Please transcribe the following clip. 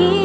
you.